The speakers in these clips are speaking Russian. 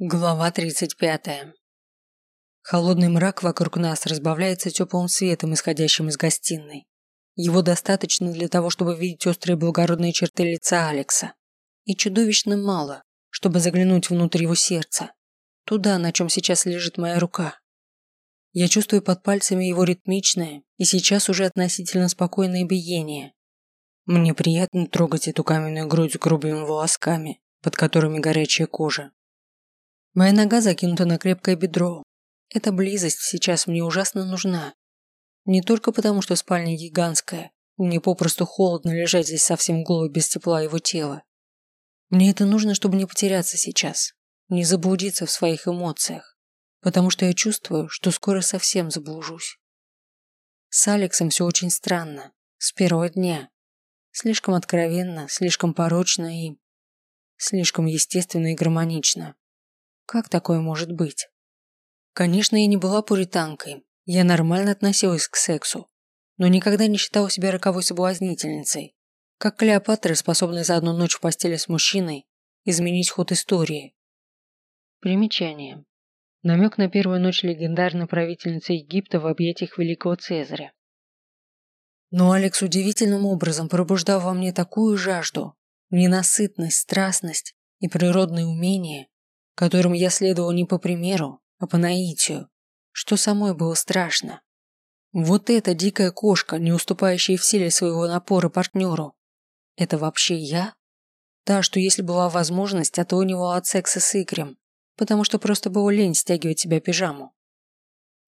Глава 35. Холодный мрак вокруг нас разбавляется теплым светом, исходящим из гостиной. Его достаточно для того, чтобы видеть острые благородные черты лица Алекса. И чудовищно мало, чтобы заглянуть внутрь его сердца. Туда, на чем сейчас лежит моя рука. Я чувствую под пальцами его ритмичное и сейчас уже относительно спокойное биение. Мне приятно трогать эту каменную грудь с грубыми волосками, под которыми горячая кожа, Моя нога закинута на крепкое бедро. Эта близость сейчас мне ужасно нужна. Не только потому, что спальня гигантская, мне попросту холодно лежать здесь совсем голой без тепла его тела. Мне это нужно, чтобы не потеряться сейчас, не заблудиться в своих эмоциях, потому что я чувствую, что скоро совсем заблужусь. С Алексом все очень странно, с первого дня. Слишком откровенно, слишком порочно и... слишком естественно и гармонично. Как такое может быть? Конечно, я не была пуританкой. Я нормально относилась к сексу. Но никогда не считала себя роковой соблазнительницей. Как Клеопатра, способная за одну ночь в постели с мужчиной изменить ход истории. Примечание. Намек на первую ночь легендарной правительницы Египта в объятиях великого Цезаря. Но Алекс удивительным образом пробуждал во мне такую жажду, ненасытность, страстность и природные умения, которым я следовал не по примеру, а по наитию, что самой было страшно. Вот эта дикая кошка, не уступающая в силе своего напора партнеру, это вообще я? Та, что если была возможность, отлынивала от секса с Игорем, потому что просто было лень стягивать себя пижаму.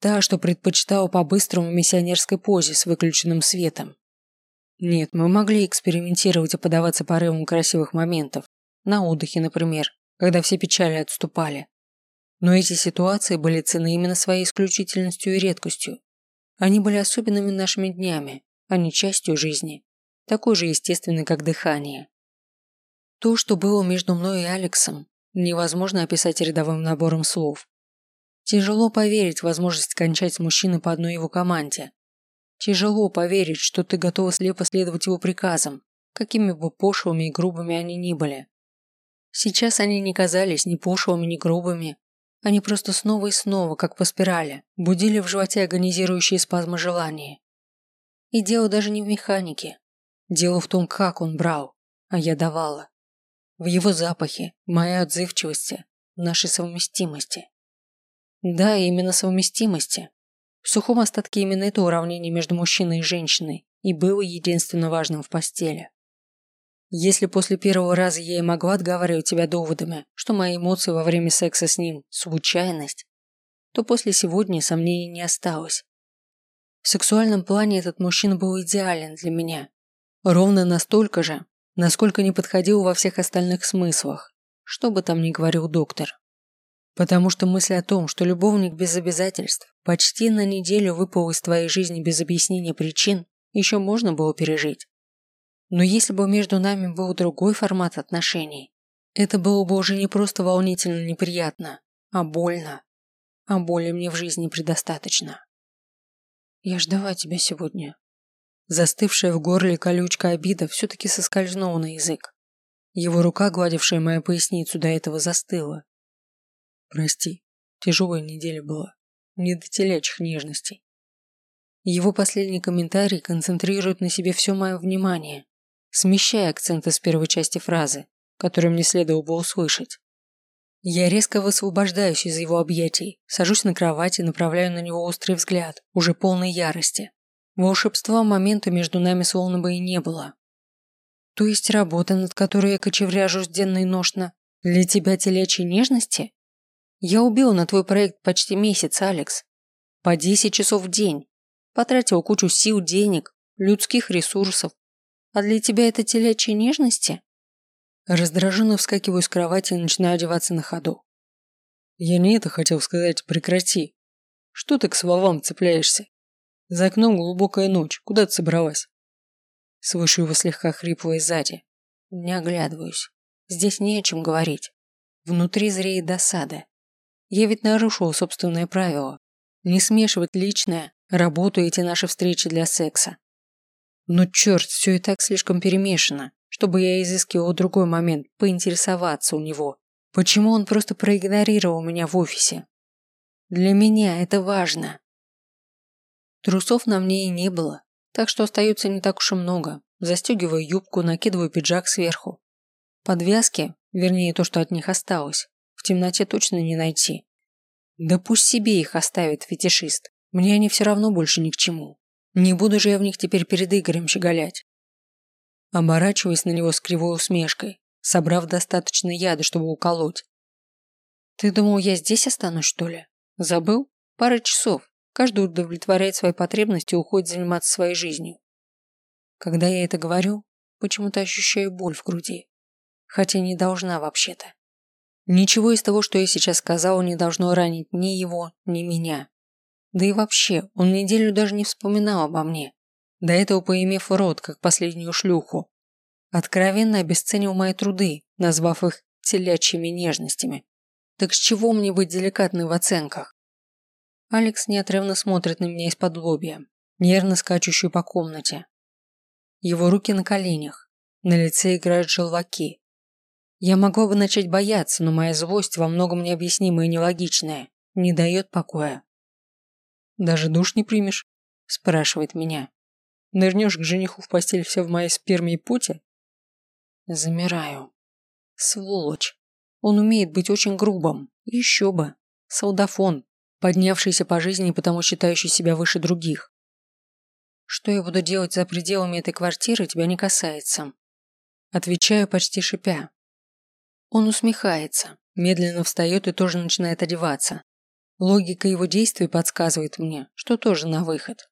Та, что предпочитала по-быстрому миссионерской позе с выключенным светом. Нет, мы могли экспериментировать и подаваться порывам красивых моментов. На отдыхе, например когда все печали отступали. Но эти ситуации были цены именно своей исключительностью и редкостью. Они были особенными нашими днями, а не частью жизни, такой же естественной, как дыхание. То, что было между мной и Алексом, невозможно описать рядовым набором слов. Тяжело поверить в возможность кончать с мужчиной по одной его команде. Тяжело поверить, что ты готова слепо следовать его приказам, какими бы пошлыми и грубыми они ни были. Сейчас они не казались ни пошлыми, ни грубыми. Они просто снова и снова, как по спирали, будили в животе агонизирующие спазмы желания. И дело даже не в механике. Дело в том, как он брал, а я давала. В его запахе, моей отзывчивости, нашей совместимости. Да, именно совместимости. В сухом остатке именно это уравнение между мужчиной и женщиной и было единственно важным в постели. Если после первого раза я и могла отговаривать тебя доводами, что мои эмоции во время секса с ним – случайность, то после сегодня сомнений не осталось. В сексуальном плане этот мужчина был идеален для меня. Ровно настолько же, насколько не подходил во всех остальных смыслах, что бы там ни говорил доктор. Потому что мысль о том, что любовник без обязательств почти на неделю выпал из твоей жизни без объяснения причин, еще можно было пережить. Но если бы между нами был другой формат отношений, это было бы уже не просто волнительно неприятно, а больно. А боли мне в жизни предостаточно. Я ждала тебя сегодня. Застывшая в горле колючка обида все-таки соскользнула на язык. Его рука, гладившая мою поясницу, до этого застыла. Прости, тяжелая неделя была. Не до телячьих нежностей. Его последний комментарий концентрирует на себе все мое внимание, смещая акценты с первой части фразы, которую мне следовало бы услышать. Я резко высвобождаюсь из его объятий, сажусь на кровать и направляю на него острый взгляд, уже полной ярости. Волшебства момента между нами словно бы и не было. То есть работа, над которой я кочевряжусь денно и ношно, для тебя телячьей нежности? Я убил на твой проект почти месяц, Алекс. По 10 часов в день. Потратил кучу сил, денег, людских ресурсов, а для тебя это телячьи нежности? Раздраженно вскакиваю с кровати и начинаю одеваться на ходу. Я не это хотел сказать, прекрати. Что ты к словам цепляешься? За окном глубокая ночь, куда ты собралась? Слышу его слегка хрипло сзади. Не оглядываюсь. Здесь не о чем говорить. Внутри зреет досада. Я ведь нарушила собственное правило. Не смешивать личное, работу и эти наши встречи для секса. Но черт, все и так слишком перемешано, чтобы я изыскивал другой момент, поинтересоваться у него, Почему он просто проигнорировал меня в офисе? Для меня это важно. Трусов на мне и не было, так что остается не так уж и много. Застегиваю юбку, накидываю пиджак сверху. Подвязки, вернее то, что от них осталось, в темноте точно не найти. Да пусть себе их оставит фетишист. Мне они все равно больше ни к чему. Не буду же я в них теперь перед Игорем щеголять. Оборачиваясь на него с кривой усмешкой, собрав достаточно яда, чтобы уколоть. Ты думал, я здесь останусь, что ли? Забыл? Пара часов. Каждый удовлетворяет свои потребности и уходит заниматься своей жизнью. Когда я это говорю, почему-то ощущаю боль в груди. Хотя не должна вообще-то. Ничего из того, что я сейчас сказала, не должно ранить ни его, ни меня. Да и вообще, он неделю даже не вспоминал обо мне, до этого поимев рот, как последнюю шлюху. Откровенно обесценил мои труды, назвав их телячьими нежностями. Так с чего мне быть деликатной в оценках? Алекс неотрывно смотрит на меня из-под лобья, нервно скачущую по комнате. Его руки на коленях, на лице играют желваки. Я могла бы начать бояться, но моя злость, во многом необъяснимая и нелогичная, не дает покоя. «Даже душ не примешь?» – спрашивает меня. «Нырнешь к жениху в постель все в моей сперме и путе?» Замираю. Сволочь. Он умеет быть очень грубым. Еще бы. Солдафон, поднявшийся по жизни, потому считающий себя выше других. Что я буду делать за пределами этой квартиры, тебя не касается. Отвечаю почти шипя. Он усмехается, медленно встает и тоже начинает одеваться. Логика его действий подсказывает мне, что тоже на выход.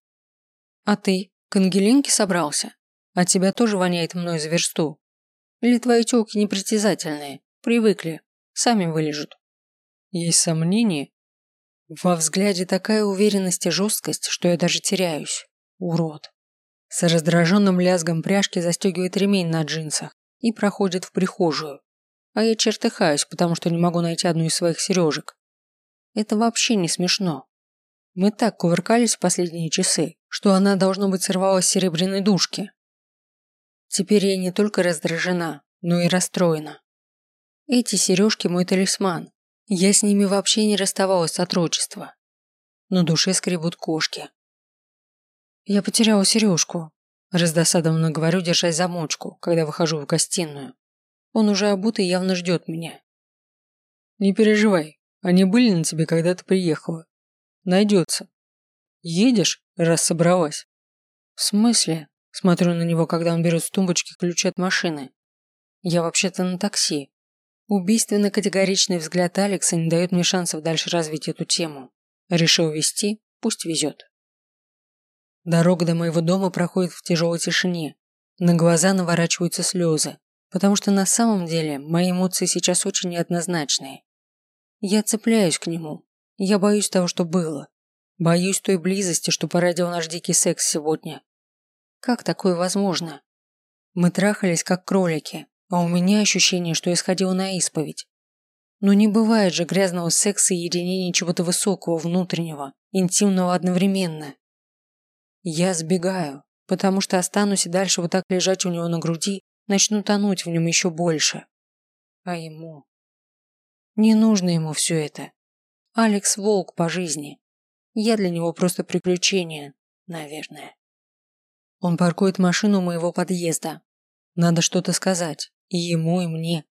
А ты к Ангелинке собрался? От тебя тоже воняет мной за версту. Или твои тёлки непритязательные, привыкли, сами вылежут. Есть сомнения, во взгляде такая уверенность и жесткость, что я даже теряюсь. Урод. С раздраженным лязгом пряжки застегивает ремень на джинсах и проходит в прихожую. А я чертыхаюсь, потому что не могу найти одну из своих сережек. Это вообще не смешно. Мы так кувыркались в последние часы, что она, должно быть, сорвалась с серебряной дужки. Теперь я не только раздражена, но и расстроена. Эти сережки мой талисман, я с ними вообще не расставалась с отрочества. Но душе скребут кошки. Я потеряла сережку. Раздосадованно говорю, держась замочку, когда выхожу в гостиную. Он уже обут и явно ждет меня. Не переживай, они были на тебе, когда ты приехала. Найдется. Едешь, раз собралась? В смысле? Смотрю на него, когда он берет с тумбочки ключи от машины. Я вообще-то на такси. Убийственно категоричный взгляд Алекса не дает мне шансов дальше развить эту тему. Решил вести, пусть везет. Дорога до моего дома проходит в тяжелой тишине. На глаза наворачиваются слезы, потому что на самом деле мои эмоции сейчас очень неоднозначные. Я цепляюсь к нему. Я боюсь того, что было. Боюсь той близости, что породил наш дикий секс сегодня. Как такое возможно? Мы трахались, как кролики, а у меня ощущение, что я сходил на исповедь. Но не бывает же грязного секса и единения чего-то высокого, внутреннего, интимного одновременно. Я сбегаю, потому что останусь и дальше вот так лежать у него на груди, начну тонуть в нем еще больше. А ему? Не нужно ему все это. Алекс волк по жизни. Я для него просто приключение, наверное. Он паркует машину моего подъезда. Надо что-то сказать. И ему, и мне.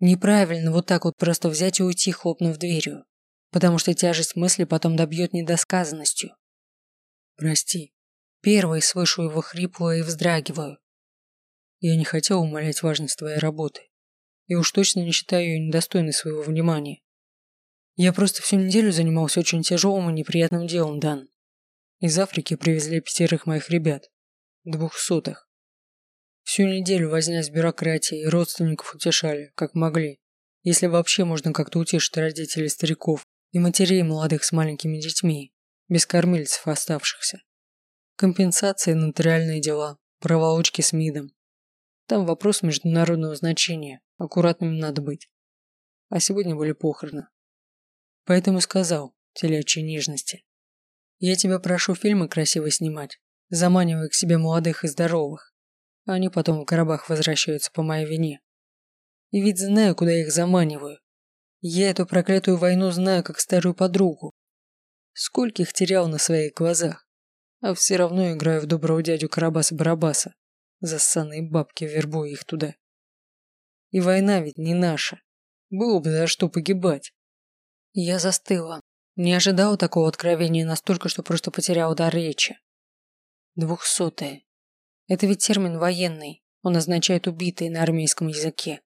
Неправильно вот так вот просто взять и уйти, хлопнув дверью. Потому что тяжесть мысли потом добьет недосказанностью. Прости. Первый слышу его хрипло и вздрагиваю. Я не хотел умалять важность твоей работы. И уж точно не считаю ее недостойной своего внимания. Я просто всю неделю занимался очень тяжелым и неприятным делом, Дан. Из Африки привезли пятерых моих ребят. Двухсотых. Всю неделю возня с бюрократией, родственников утешали, как могли. Если вообще можно как-то утешить родителей стариков и матерей молодых с маленькими детьми, без кормильцев оставшихся. Компенсации, нотариальные дела, проволочки с МИДом. Там вопрос международного значения, аккуратными надо быть. А сегодня были похороны. Поэтому сказал, телячьей нежности. Я тебя прошу фильмы красиво снимать, заманивая к себе молодых и здоровых они потом в гробах возвращаются по моей вине. И ведь знаю, куда их заманиваю. Я эту проклятую войну знаю как старую подругу. Скольких терял на своих глазах. А все равно играю в доброго дядю Карабаса-Барабаса. Зассанные бабки вербую их туда. И война ведь не наша. Было бы за что погибать. Я застыла. Не ожидала такого откровения настолько, что просто потеряла дар речи. Двухсотые. Это ведь термин военный. Он означает убитые на армейском языке.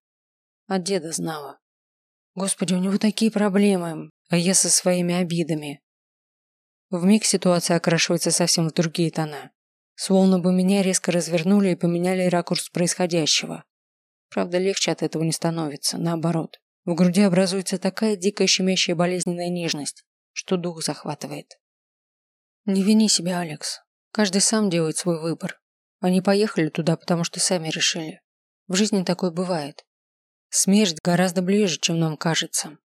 А деда знала. Господи, у него такие проблемы, а я со своими обидами. Вмиг ситуация окрашивается совсем в другие тона. Словно бы меня резко развернули и поменяли ракурс происходящего. Правда, легче от этого не становится, наоборот. В груди образуется такая дикая щемящая болезненная нежность, что дух захватывает. Не вини себя, Алекс. Каждый сам делает свой выбор. Они поехали туда, потому что сами решили. В жизни такое бывает. Смерть гораздо ближе, чем нам кажется.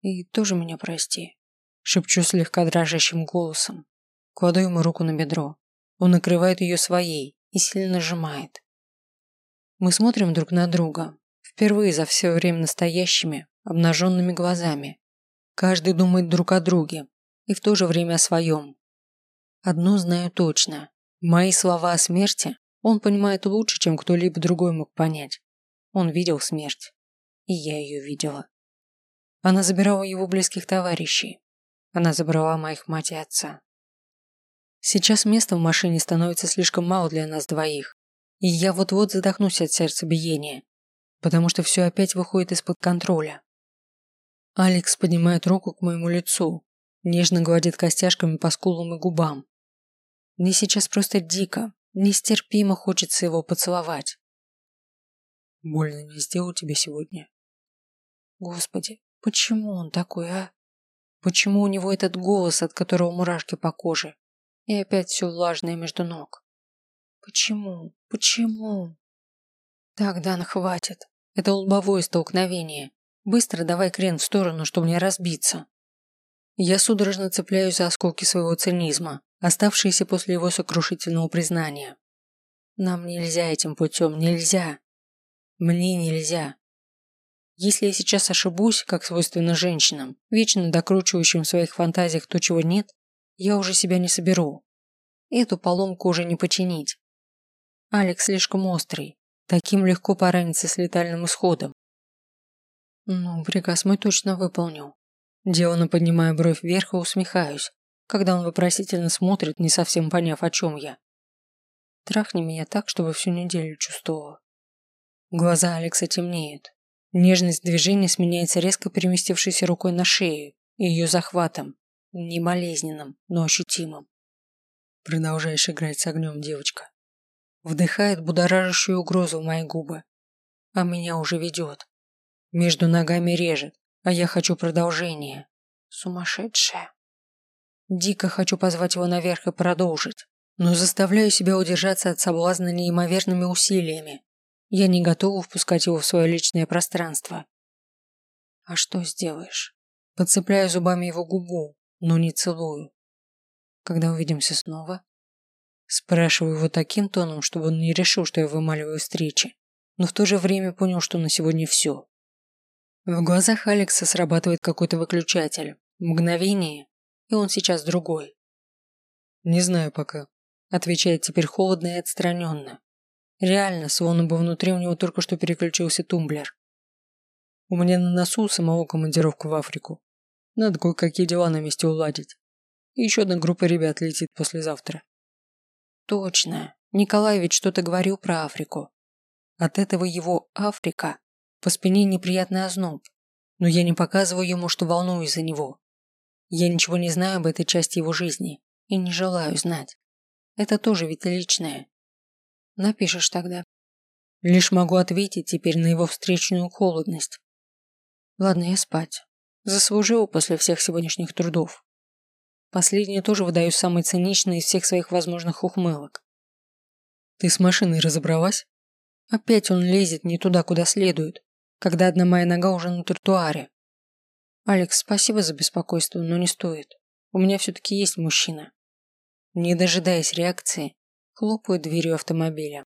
И тоже меня прости. Шепчу слегка дрожащим голосом. Кладу ему руку на бедро. Он накрывает ее своей и сильно сжимает. Мы смотрим друг на друга, впервые за все время настоящими, обнаженными глазами. Каждый думает друг о друге и в то же время о своем. Одно знаю точно. Мои слова о смерти он понимает лучше, чем кто-либо другой мог понять. Он видел смерть. И я ее видела. Она забирала его близких товарищей. Она забрала моих мать и отца. Сейчас места в машине становится слишком мало для нас двоих. И я вот-вот задохнусь от сердцебиения, потому что все опять выходит из-под контроля. Алекс поднимает руку к моему лицу, нежно гладит костяшками по скулам и губам. Мне сейчас просто дико, нестерпимо хочется его поцеловать. Больно не сделал тебе сегодня. Господи, почему он такой, а? Почему у него этот голос, от которого мурашки по коже? И опять все влажное между ног. Почему? Почему? Так, Дан, хватит. Это лобовое столкновение. Быстро давай крен в сторону, чтобы не разбиться. Я судорожно цепляюсь за осколки своего цинизма, оставшиеся после его сокрушительного признания. Нам нельзя этим путем, нельзя. Мне нельзя. Если я сейчас ошибусь, как свойственно женщинам, вечно докручивающим в своих фантазиях то, чего нет, я уже себя не соберу. Эту поломку уже не починить. Алекс слишком острый, таким легко пораниться с летальным исходом. Ну, приказ мой точно выполнил. Делано поднимая бровь вверх и усмехаюсь, когда он вопросительно смотрит, не совсем поняв, о чем я. Трахни меня так, чтобы всю неделю чувствовала. Глаза Алекса темнеют. Нежность движения сменяется резко переместившейся рукой на шею и ее захватом, не болезненным, но ощутимым. Продолжаешь играть с огнем, девочка. Вдыхает будоражащую угрозу в мои губы. А меня уже ведет. Между ногами режет, а я хочу продолжения. Сумасшедшая. Дико хочу позвать его наверх и продолжить, но заставляю себя удержаться от соблазна неимоверными усилиями. Я не готова впускать его в свое личное пространство. А что сделаешь? Подцепляю зубами его губу, но не целую. Когда увидимся снова? Спрашиваю его таким тоном, чтобы он не решил, что я вымаливаю встречи, но в то же время понял, что на сегодня все. В глазах Алекса срабатывает какой-то выключатель. Мгновение, и он сейчас другой. «Не знаю пока», – отвечает теперь холодно и отстраненно. Реально, словно бы внутри у него только что переключился тумблер. У меня на носу самого командировку в Африку. Надо кое-какие дела на месте уладить. Еще одна группа ребят летит послезавтра. Точно. Николай ведь что-то говорил про Африку. От этого его Африка по спине неприятный озноб, но я не показываю ему, что волнуюсь за него. Я ничего не знаю об этой части его жизни и не желаю знать. Это тоже ведь личное. Напишешь тогда. Лишь могу ответить теперь на его встречную холодность. Ладно, я спать. Заслужил после всех сегодняшних трудов. Последнее тоже выдаю самый циничный из всех своих возможных ухмылок. Ты с машиной разобралась? Опять он лезет не туда, куда следует когда одна моя нога уже на тротуаре. Алекс, спасибо за беспокойство, но не стоит. У меня все-таки есть мужчина. Не дожидаясь реакции, хлопаю дверью автомобиля.